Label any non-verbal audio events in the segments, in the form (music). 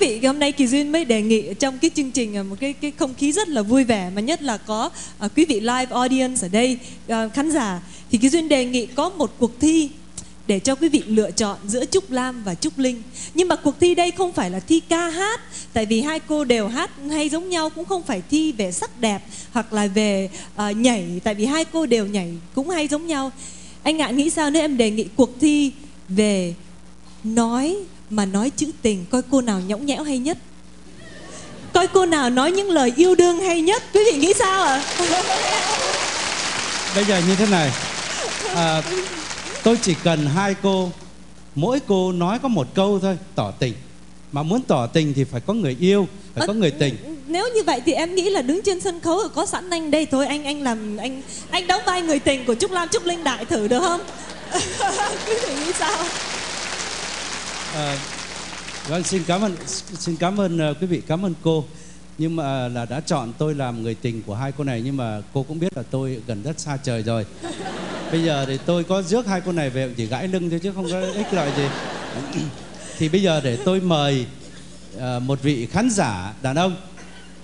vị hôm nay Kỳ Duyên mới đề nghị trong cái chương trình à, một cái cái không khí rất là vui vẻ mà nhất là có uh, quý vị live audience ở đây uh, khán giả thì Kỳ Duyên đề nghị có một cuộc thi để cho quý vị lựa chọn giữa Trúc Lam và Trúc Linh. Nhưng mà cuộc thi đây không phải là thi ca hát, tại vì hai cô đều hát hay giống nhau cũng không phải thi về sắc đẹp hoặc là về uh, nhảy, tại vì hai cô đều nhảy cũng hay giống nhau. Anh ngạn nghĩ sao nếu em đề nghị cuộc thi về nói mà nói chữ tình coi cô nào nhõng nhẽo hay nhất. Coi cô nào nói những lời yêu đương hay nhất. Quý vị nghĩ sao ạ? À? bây giờ như thế này. À, tôi chỉ cần hai cô. Mỗi cô nói có một câu thôi tỏ tình. Mà muốn tỏ tình thì phải có người yêu phải à, có người tình. nếu như vậy thì em nghĩ là đứng trên sân khấu có sẵn anh đây thôi. Anh anh làm anh anh đóng vai người tình của trúc lam trúc linh đại thử được không? (laughs) Quý vị nghĩ sao à, vâng xin cảm ơn xin cảm ơn uh, quý vị cảm ơn cô. Nhưng mà ờ, là đã chọn tôi làm người tình của hai cô này nhưng mà cô cũng biết là tôi gần rất xa trời rồi. Bây giờ thì tôi có rước hai cô này về chỉ gãi lưng thôi chứ không có ích lợi gì. (clears throat) Thì bây giờ để tôi mời uh, một vị khán giả đàn ông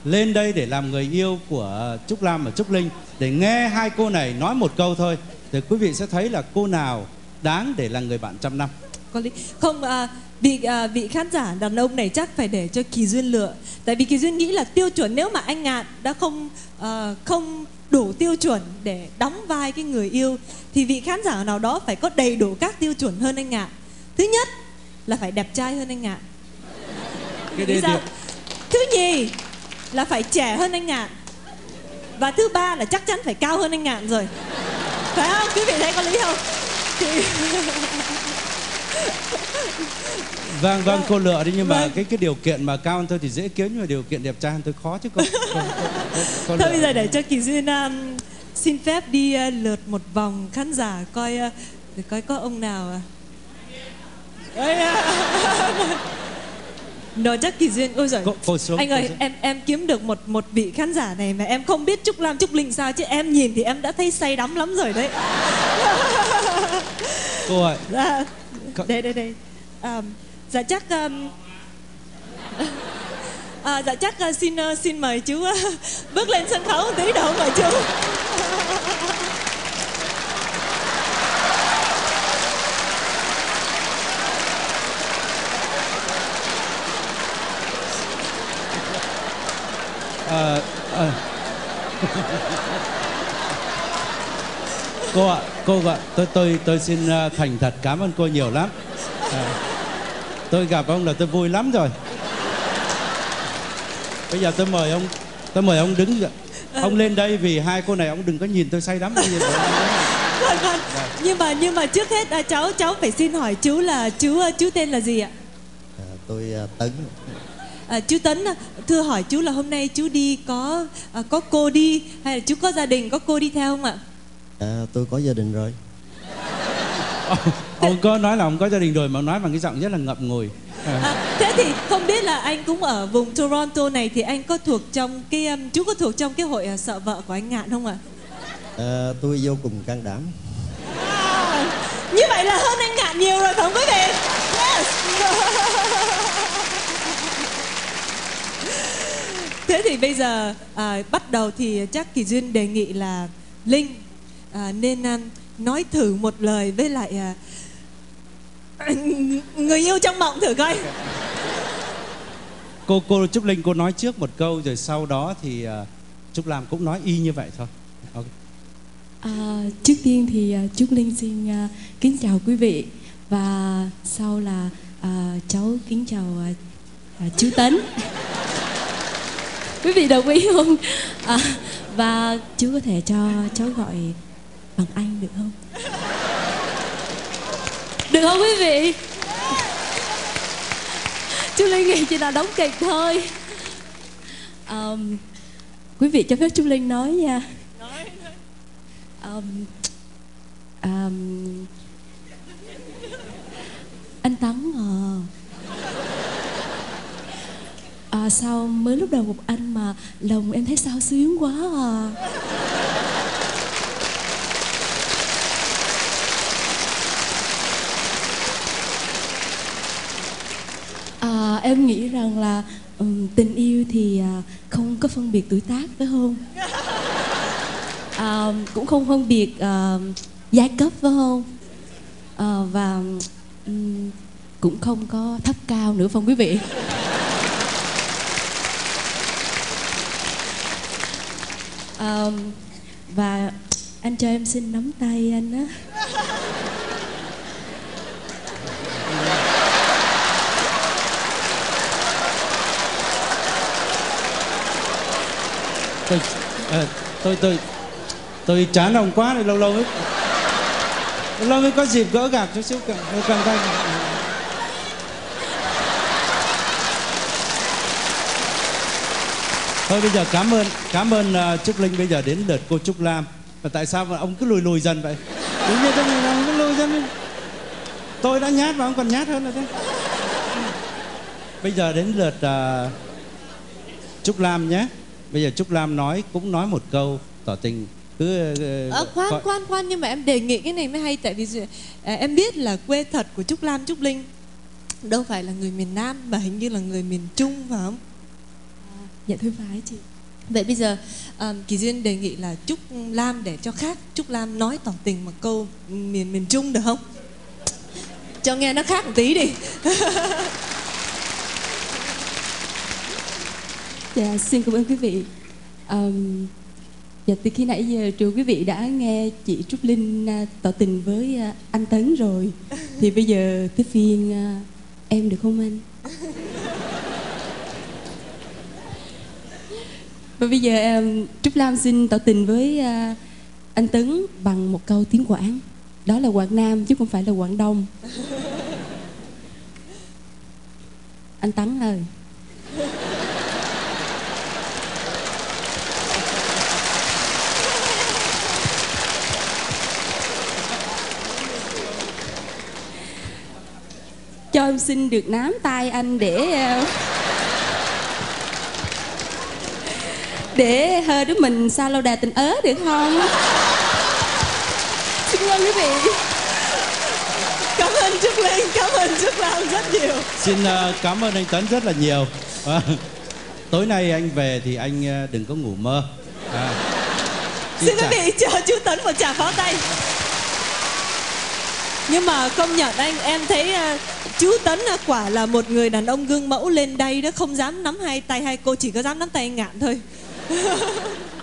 lên đây để làm người yêu của Trúc Lam và Trúc Linh để nghe hai cô này nói một câu thôi. Thì quý vị sẽ thấy là cô nào đáng để là người bạn trăm năm lý không à, vị à, vị khán giả đàn ông này chắc phải để cho kỳ duyên lựa. Tại vì kỳ duyên nghĩ là tiêu chuẩn nếu mà anh ngạn đã không à, không đủ tiêu chuẩn để đóng vai cái người yêu thì vị khán giả nào đó phải có đầy đủ các tiêu chuẩn hơn anh ngạn. Thứ nhất là phải đẹp trai hơn anh ngạn. Cái sao? thứ nhì là phải trẻ hơn anh ngạn. Và thứ ba là chắc chắn phải cao hơn anh ngạn rồi. Phải không? Quý vị thấy có lý không? Thì (laughs) vâng vâng cô lựa đi nhưng mà vâng. cái cái điều kiện mà cao hơn tôi thì dễ kiếm nhưng mà điều kiện đẹp trai hơn tôi khó chứ cô, (laughs) cô, cô, cô thôi bây giờ để cho kỳ duyên um, xin phép đi uh, lượt một vòng khán giả coi uh, để coi có ông nào à. Đấy, (laughs) Nói chắc kỳ duyên ôi giời. Cô, cô xuống, anh ơi em em kiếm được một một vị khán giả này mà em không biết trúc lam trúc linh sao chứ em nhìn thì em đã thấy say đắm lắm rồi đấy. Cô ơi. Dạ đây đây đây. Um, dạ chắc um, à, (laughs) dạ chắc uh, xin uh, xin mời chú uh, bước lên sân khấu tí đâu mời chú? À, (laughs) à. (laughs) cô ạ cô ạ. Tôi tôi tôi xin à, thành thật cảm ơn cô nhiều lắm. À, tôi gặp ông là tôi vui lắm rồi. Bây giờ tôi mời ông tôi mời ông đứng ông lên đây vì hai cô này ông đừng có nhìn tôi say đắm như vậy vâng vâng. Nhưng mà nhưng mà trước hết à, cháu cháu phải xin hỏi chú là chú chú tên là gì ạ? À, tôi tấn. À, chú tấn thưa hỏi chú là hôm nay chú đi có à, có cô đi hay là chú có gia đình có cô đi theo không ạ à, tôi có gia đình rồi (laughs) ông có nói là ông có gia đình rồi mà nói bằng cái giọng rất là ngậm ngùi à. À, thế thì không biết là anh cũng ở vùng Toronto này thì anh có thuộc trong cái um, chú có thuộc trong cái hội uh, sợ vợ của anh Ngạn không ạ? À, tôi vô cùng can đảm. À, như vậy là hơn anh Ngạn nhiều rồi phải không quý vị? Yes. thế thì bây giờ à, bắt đầu thì chắc kỳ duyên đề nghị là linh à, nên à, nói thử một lời với lại à, (laughs) người yêu trong mộng thử coi. Cô cô trúc linh cô nói trước một câu rồi sau đó thì uh, trúc lam cũng nói y như vậy thôi. Okay. à, trước tiên thì uh, trúc linh xin uh, kính chào quý vị. Và sau là uh, cháu kính chào uh, uh, chú tấn. (laughs) Quý vị đồng ý không? À, và chú có thể cho cháu gọi bằng anh được không? Được không quý vị? Chú linh nghĩ chỉ là đóng kịch thôi. Um, quý vị cho phép chú linh nói nha. Um, um, anh tấn à. À, sao mới lúc đầu gặp anh mà lòng em thấy sao xuyến quá à? Em nghĩ rằng là ừm, tình yêu thì à, không có phân biệt tuổi tác phải không? (laughs) À, cũng không phân biệt à, giai cấp phải không? À, và ừm, cũng không có thấp cao nữa phong quý vị? (laughs) À, và anh cho em xin nắm tay anh á (laughs) tôi ờ, tôi tôi tôi chán ông quá này lâu lâu mới lâu lâu mới có dịp gỡ gạc chút xíu cầm cầm tay thôi bây giờ cảm ơn cảm ơn uh, trúc linh bây giờ đến lượt cô trúc lam. Và tại sao mà ông cứ lùi lùi dần vậy? Đúng như thế này ông cứ lùi dần đi. tôi đã nhát mà ông còn nhát hơn rồi thế bây giờ đến lượt uh, trúc lam nhé bây giờ trúc lam nói cũng nói một câu tỏ tình cứ uh, Ờ, khoan coi- khoan khoan nhưng mà em đề nghị cái này mới hay tại vì à, em biết là quê thật của Trúc Lam Trúc Linh đâu phải là người miền Nam mà hình như là người miền Trung phải không? dạ thưa phải chị Vậy bây giờ um, Kỳ Duyên đề nghị là Trúc Lam để cho khác Trúc Lam nói tỏ tình một câu miền miền Trung được không? Cho nghe nó khác một tí đi. (laughs) Dạ, xin cảm ơn quý vị. Um, dạ, từ khi nãy giờ trường quý vị đã nghe chị Trúc Linh uh, tỏ tình với uh, anh Tấn rồi, thì bây giờ tới phiên uh, à, em được không anh? Và bây giờ em Trúc Lam xin tỏ tình với uh, anh Tấn bằng một câu tiếng Quảng. Đó là Quảng Nam chứ không phải là Quảng Đông. Anh Tấn ơi. Cho em xin được nắm tay anh để ờ, để hơi đứa mình sao lâu đà tình ớ được không? Xin cảm ơn quý vị. Cảm ơn Trúc Linh, cảm ơn Trúc Lam rất nhiều. xin uh, cảm ơn anh tấn rất là nhiều. Ờ, tối nay anh về thì anh uh, đừng có ngủ mơ. À, Xin quý vị cho chú Tấn một tràng pháo tay. Nhưng mà công nhận anh em thấy uh, chú Tấn là quả là một người đàn ông gương mẫu lên đây đó không dám nắm hai tay hai cô chỉ có dám nắm tay anh ngạn thôi. (laughs)